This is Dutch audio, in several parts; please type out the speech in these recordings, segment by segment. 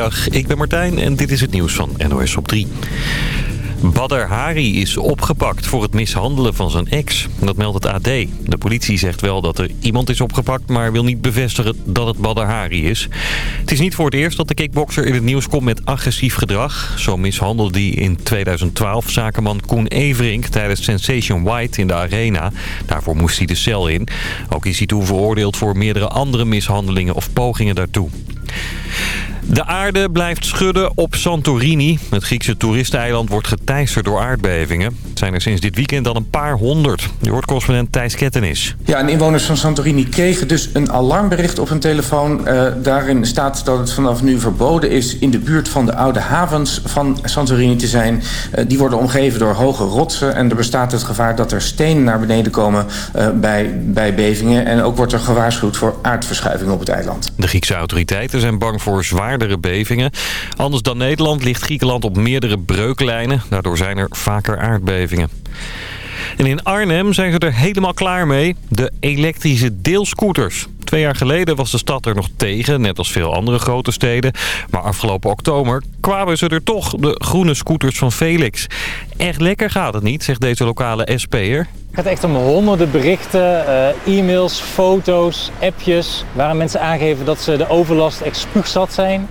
Goedemiddag, ik ben Martijn en dit is het nieuws van NOS op 3. Badr Hari is opgepakt voor het mishandelen van zijn ex. Dat meldt het AD. De politie zegt wel dat er iemand is opgepakt... maar wil niet bevestigen dat het Badr Hari is. Het is niet voor het eerst dat de kickbokser in het nieuws komt met agressief gedrag. Zo mishandelde hij in 2012 zakenman Koen Everink... tijdens Sensation White in de Arena. Daarvoor moest hij de cel in. Ook is hij toen veroordeeld voor meerdere andere mishandelingen of pogingen daartoe. De aarde blijft schudden op Santorini. Het Griekse toeristeneiland wordt geteisterd door aardbevingen. Het zijn er sinds dit weekend al een paar honderd. Je hoort correspondent Thijs Kettenis. Ja, en inwoners van Santorini kregen dus een alarmbericht op hun telefoon. Uh, daarin staat dat het vanaf nu verboden is in de buurt van de oude havens van Santorini te zijn. Uh, die worden omgeven door hoge rotsen. En er bestaat het gevaar dat er stenen naar beneden komen uh, bij, bij bevingen. En ook wordt er gewaarschuwd voor aardverschuiving op het eiland. De Griekse autoriteiten zijn bang voor bevingen. Anders dan Nederland ligt Griekenland op meerdere breuklijnen. Daardoor zijn er vaker aardbevingen. En in Arnhem zijn ze er helemaal klaar mee. De elektrische deelscooters. Twee jaar geleden was de stad er nog tegen, net als veel andere grote steden. Maar afgelopen oktober kwamen ze er toch, de groene scooters van Felix. Echt lekker gaat het niet, zegt deze lokale SP'er. Het gaat echt om honderden berichten, uh, e-mails, foto's, appjes... waarin mensen aangeven dat ze de overlast echt zijn.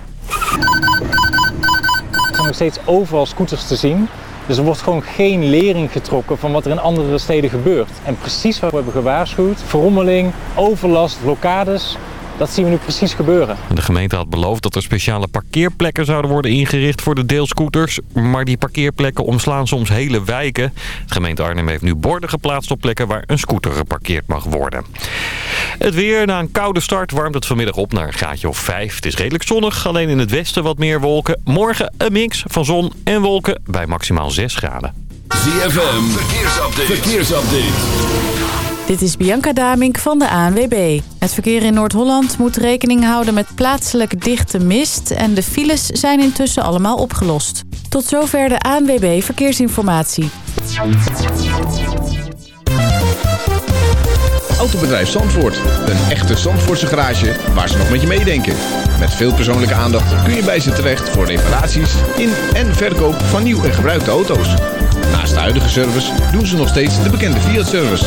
Er zijn nog steeds overal scooters te zien. Dus er wordt gewoon geen lering getrokken van wat er in andere steden gebeurt. En precies wat we hebben gewaarschuwd, verrommeling, overlast, blokkades, dat zien we nu precies gebeuren. De gemeente had beloofd dat er speciale parkeerplekken zouden worden ingericht voor de deelscooters. Maar die parkeerplekken omslaan soms hele wijken. De gemeente Arnhem heeft nu borden geplaatst op plekken waar een scooter geparkeerd mag worden. Het weer na een koude start warmt het vanmiddag op naar een graadje of 5. Het is redelijk zonnig, alleen in het westen wat meer wolken. Morgen een mix van zon en wolken bij maximaal 6 graden. ZFM, verkeersupdate. verkeersupdate. Dit is Bianca Damink van de ANWB. Het verkeer in Noord-Holland moet rekening houden met plaatselijk dichte mist... en de files zijn intussen allemaal opgelost. Tot zover de ANWB Verkeersinformatie. Autobedrijf Zandvoort. Een echte Zandvoortse garage waar ze nog met je meedenken. Met veel persoonlijke aandacht kun je bij ze terecht... voor reparaties in en verkoop van nieuw en gebruikte auto's. Naast de huidige service doen ze nog steeds de bekende Fiat-service...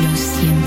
Lo siento.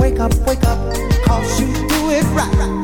wake up, wake up, cause you do it right.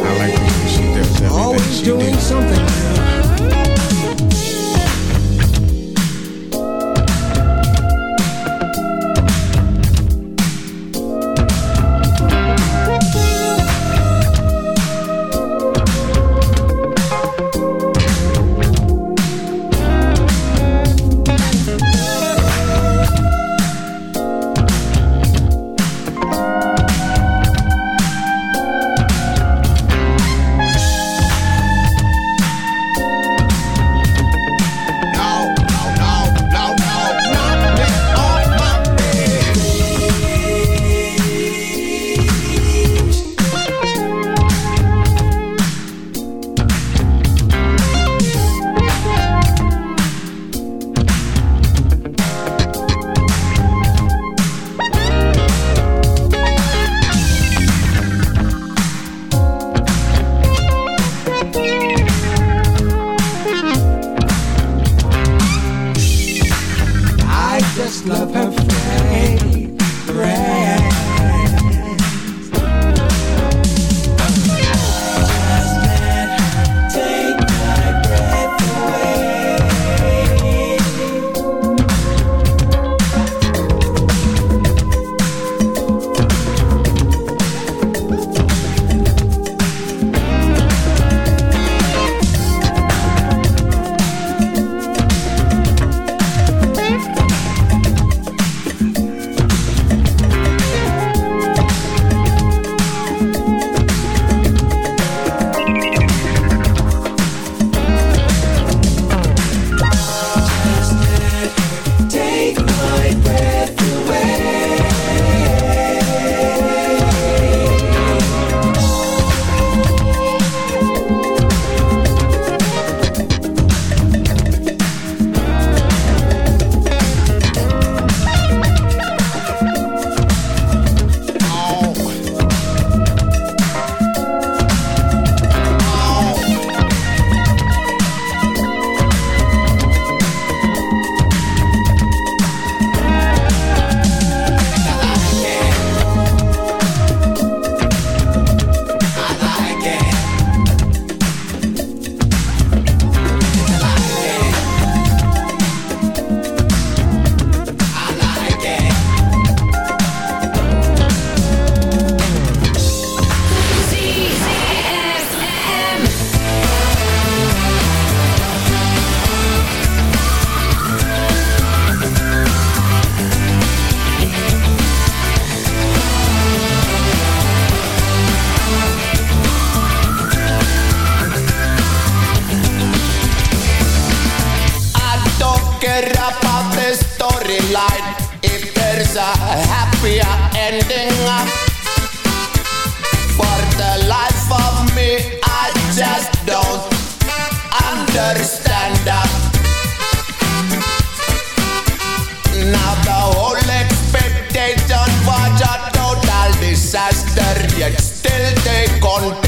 I like the way she does everything Always she doing does. something love her light if there is a happier ending. For the life of me, I just don't understand that. Now the whole expectation was a total disaster, yet still they continue.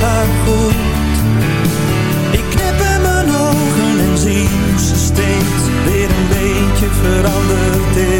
haar goed. Ik knip in mijn ogen en zie hoe ze steeds weer een beetje veranderd is.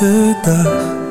Je grote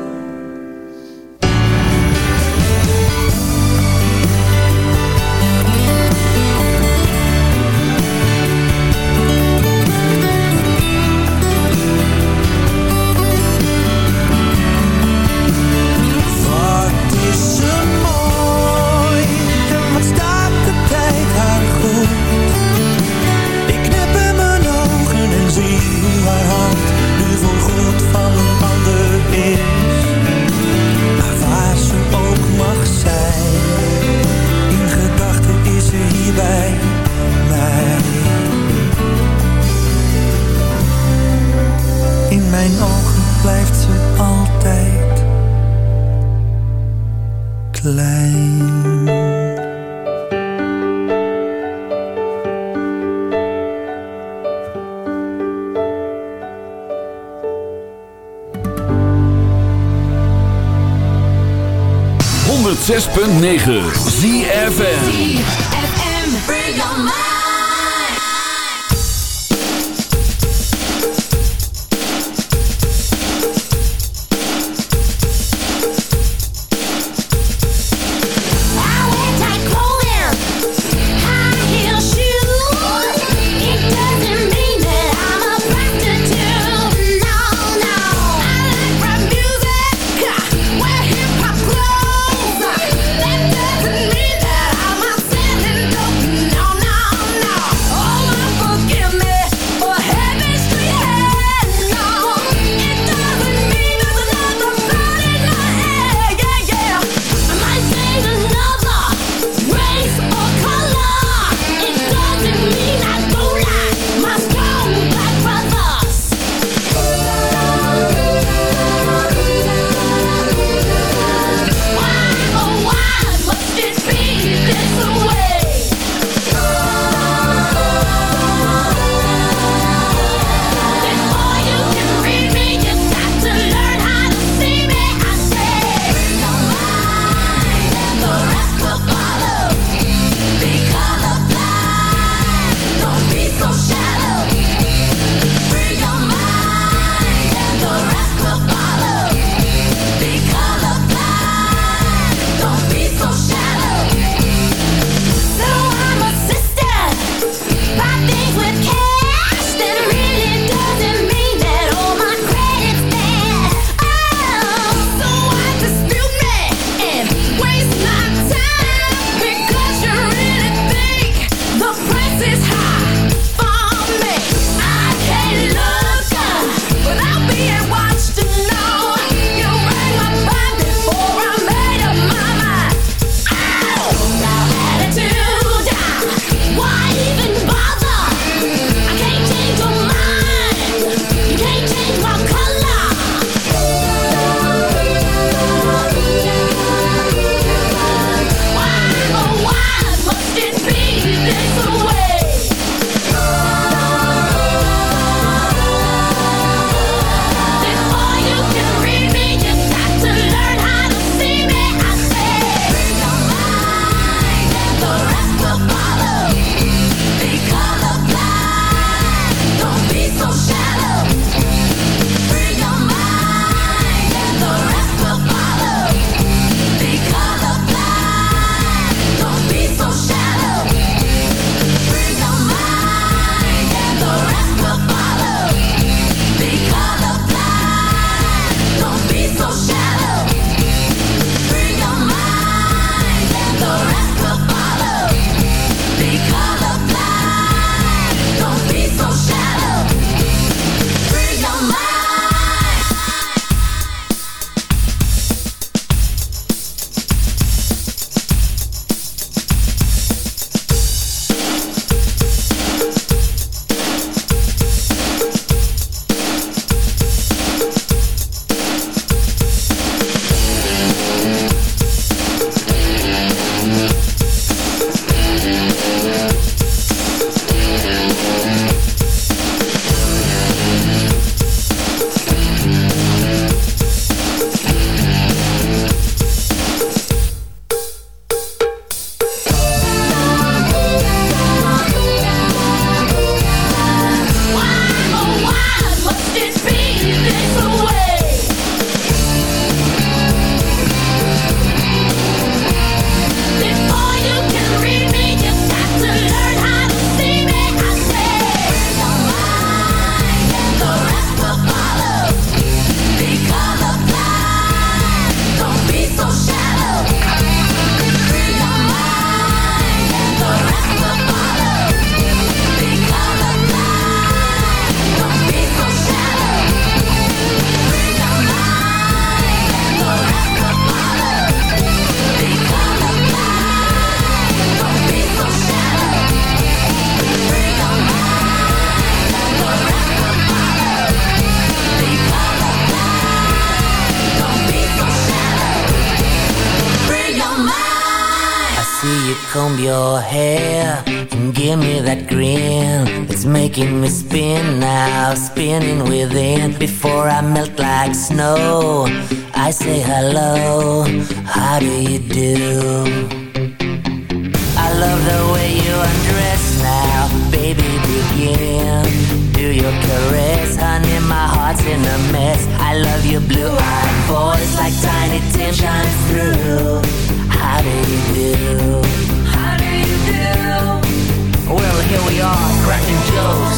klein. Zes punt negen.